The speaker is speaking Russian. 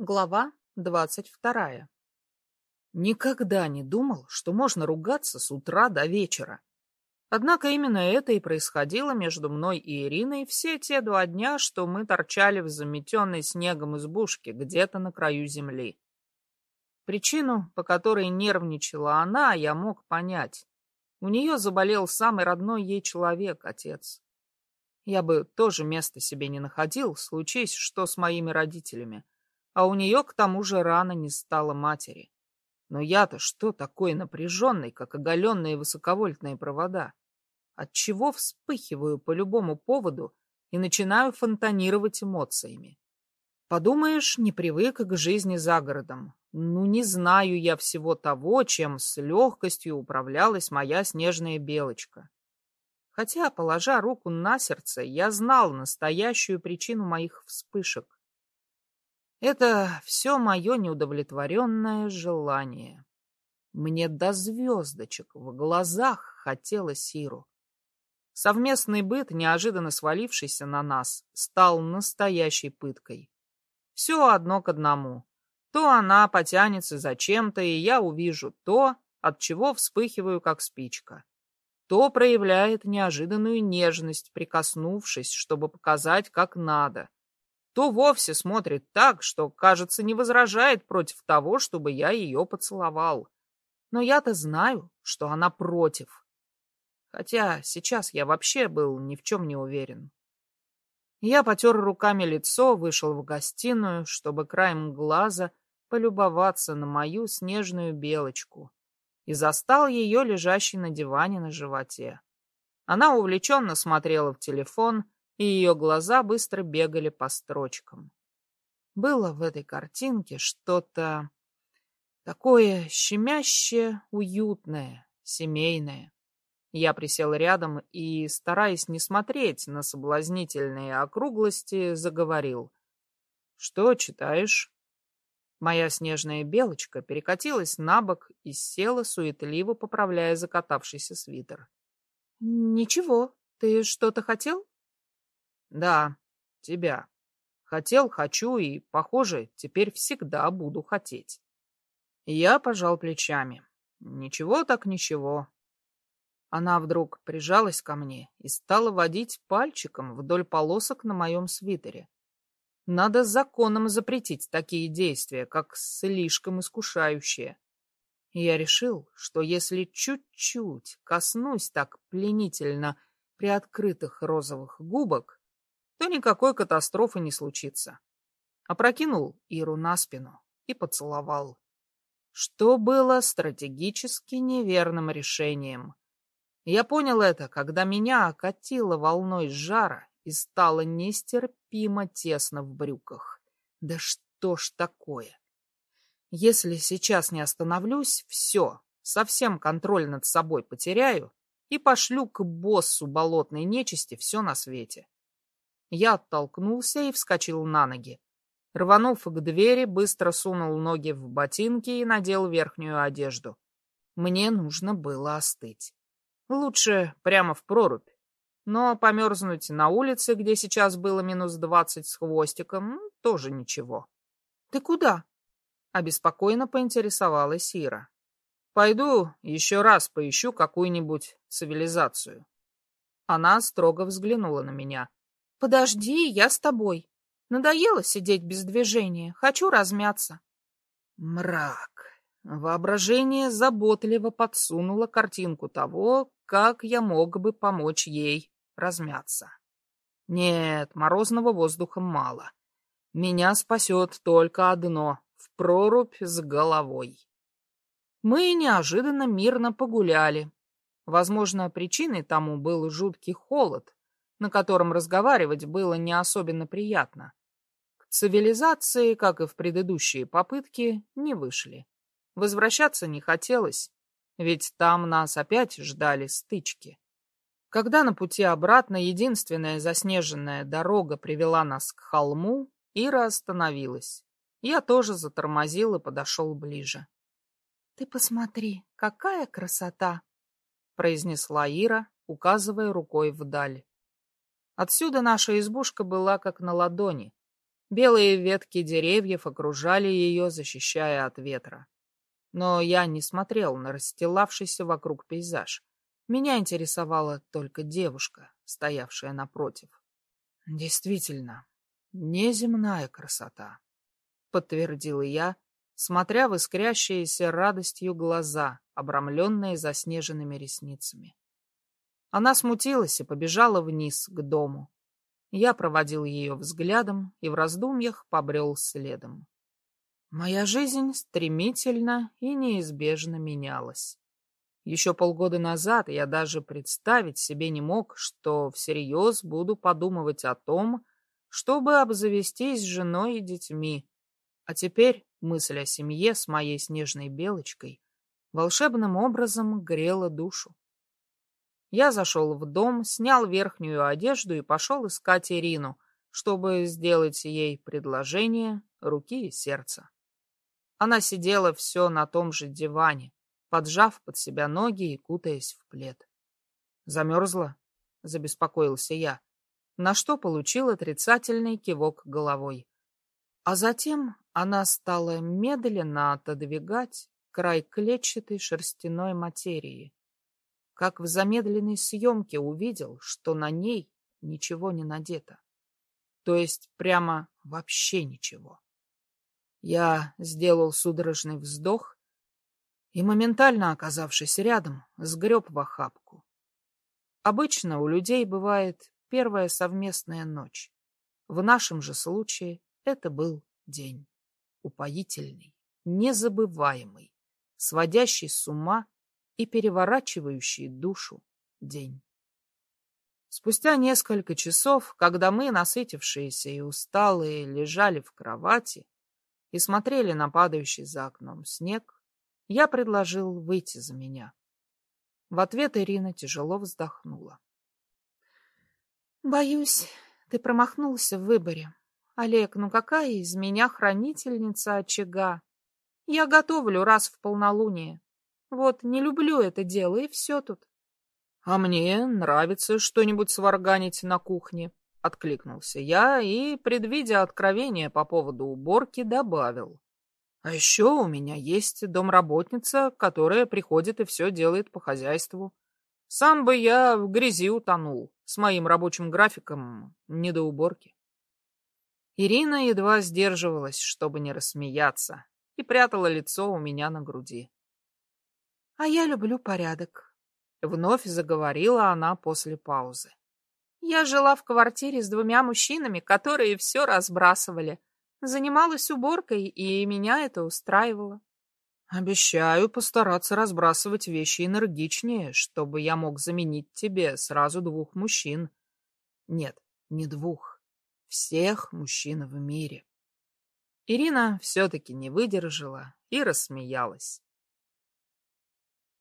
Глава двадцать вторая. Никогда не думал, что можно ругаться с утра до вечера. Однако именно это и происходило между мной и Ириной все те два дня, что мы торчали в заметенной снегом избушке где-то на краю земли. Причину, по которой нервничала она, я мог понять. У нее заболел самый родной ей человек, отец. Я бы тоже места себе не находил, случись что с моими родителями а у нее к тому же рано не стало матери. Но я-то что такой напряженный, как оголенные высоковольтные провода? Отчего вспыхиваю по любому поводу и начинаю фонтанировать эмоциями? Подумаешь, не привык к жизни за городом. Ну, не знаю я всего того, чем с легкостью управлялась моя снежная белочка. Хотя, положа руку на сердце, я знал настоящую причину моих вспышек. Это все мое неудовлетворенное желание. Мне до звездочек в глазах хотелось Сиру. Совместный быт, неожиданно свалившийся на нас, стал настоящей пыткой. Все одно к одному. То она потянется за чем-то, и я увижу то, от чего вспыхиваю, как спичка. То проявляет неожиданную нежность, прикоснувшись, чтобы показать, как надо то вовсе смотрит так, что, кажется, не возражает против того, чтобы я ее поцеловал. Но я-то знаю, что она против. Хотя сейчас я вообще был ни в чем не уверен. Я потер руками лицо, вышел в гостиную, чтобы краем глаза полюбоваться на мою снежную белочку, и застал ее лежащей на диване на животе. Она увлеченно смотрела в телефон, и ее глаза быстро бегали по строчкам. Было в этой картинке что-то такое щемящее, уютное, семейное. Я присел рядом и, стараясь не смотреть на соблазнительные округлости, заговорил. «Что читаешь?» Моя снежная белочка перекатилась на бок и села, суетливо поправляя закатавшийся свитер. «Ничего. Ты что-то хотел?» Да, тебя. Хотел, хочу и, похоже, теперь всегда буду хотеть. Я пожал плечами. Ничего так ничего. Она вдруг прижалась ко мне и стала водить пальчиком вдоль полосок на моем свитере. Надо законом запретить такие действия, как слишком искушающие. Я решил, что если чуть-чуть коснусь так пленительно приоткрытых розовых губок, то никакой катастрофы не случится. Опрокинул Иру на спину и поцеловал. Что было стратегически неверным решением. Я понял это, когда меня окатило волной жара и стало нестерпимо тесно в брюках. Да что ж такое? Если сейчас не остановлюсь, все, совсем контроль над собой потеряю и пошлю к боссу болотной нечисти все на свете. Я оттолкнулся и вскочил на ноги. Рванув к двери, быстро сунул ноги в ботинки и надел верхнюю одежду. Мне нужно было остыть. Лучше прямо в прорубь. Но померзнуть на улице, где сейчас было минус двадцать с хвостиком, тоже ничего. — Ты куда? — обеспокоенно поинтересовалась Ира. — Пойду еще раз поищу какую-нибудь цивилизацию. Она строго взглянула на меня. Подожди, я с тобой. Надоело сидеть без движения. Хочу размяться. Мрак. Воображение заботливо подсунуло картинку того, как я мог бы помочь ей размяться. Нет, морозного воздуха мало. Меня спасет только одно — в прорубь с головой. Мы неожиданно мирно погуляли. Возможно, причиной тому был жуткий холод, на котором разговаривать было не особенно приятно. К цивилизации, как и в предыдущие попытки, не вышли. Возвращаться не хотелось, ведь там нас опять ждали стычки. Когда на пути обратно единственная заснеженная дорога привела нас к холму, Ира остановилась. Я тоже затормозил и подошел ближе. — Ты посмотри, какая красота! — произнесла Ира, указывая рукой вдаль. Отсюда наша избушка была как на ладони. Белые ветки деревьев окружали ее, защищая от ветра. Но я не смотрел на расстилавшийся вокруг пейзаж. Меня интересовала только девушка, стоявшая напротив. Действительно, неземная красота, подтвердила я, смотря в искрящиеся радостью глаза, обрамленные заснеженными ресницами. Она смутилась и побежала вниз, к дому. Я проводил ее взглядом и в раздумьях побрел следом. Моя жизнь стремительно и неизбежно менялась. Еще полгода назад я даже представить себе не мог, что всерьез буду подумывать о том, чтобы обзавестись женой и детьми. А теперь мысль о семье с моей снежной белочкой волшебным образом грела душу. Я зашел в дом, снял верхнюю одежду и пошел искать Ирину, чтобы сделать ей предложение руки и сердца. Она сидела все на том же диване, поджав под себя ноги и кутаясь в плед. «Замерзла?» — забеспокоился я, на что получил отрицательный кивок головой. А затем она стала медленно отодвигать край клетчатой шерстяной материи, как в замедленной съемке увидел, что на ней ничего не надето. То есть прямо вообще ничего. Я сделал судорожный вздох и, моментально оказавшись рядом, сгреб в охапку. Обычно у людей бывает первая совместная ночь. В нашем же случае это был день. Упоительный, незабываемый, сводящий с ума и переворачивающий душу день. Спустя несколько часов, когда мы, насытившиеся и усталые, лежали в кровати и смотрели на падающий за окном снег, я предложил выйти за меня. В ответ Ирина тяжело вздохнула. «Боюсь, ты промахнулся в выборе. Олег, ну какая из меня хранительница очага? Я готовлю раз в полнолуние. Вот, не люблю это дело, и все тут. — А мне нравится что-нибудь сварганить на кухне, — откликнулся я и, предвидя откровение по поводу уборки, добавил. — А еще у меня есть домработница, которая приходит и все делает по хозяйству. Сам бы я в грязи утонул, с моим рабочим графиком не до уборки. Ирина едва сдерживалась, чтобы не рассмеяться, и прятала лицо у меня на груди. А я люблю порядок. Вновь заговорила она после паузы. Я жила в квартире с двумя мужчинами, которые все разбрасывали. Занималась уборкой, и меня это устраивало. Обещаю постараться разбрасывать вещи энергичнее, чтобы я мог заменить тебе сразу двух мужчин. Нет, не двух. Всех мужчин в мире. Ирина все-таки не выдержала и рассмеялась.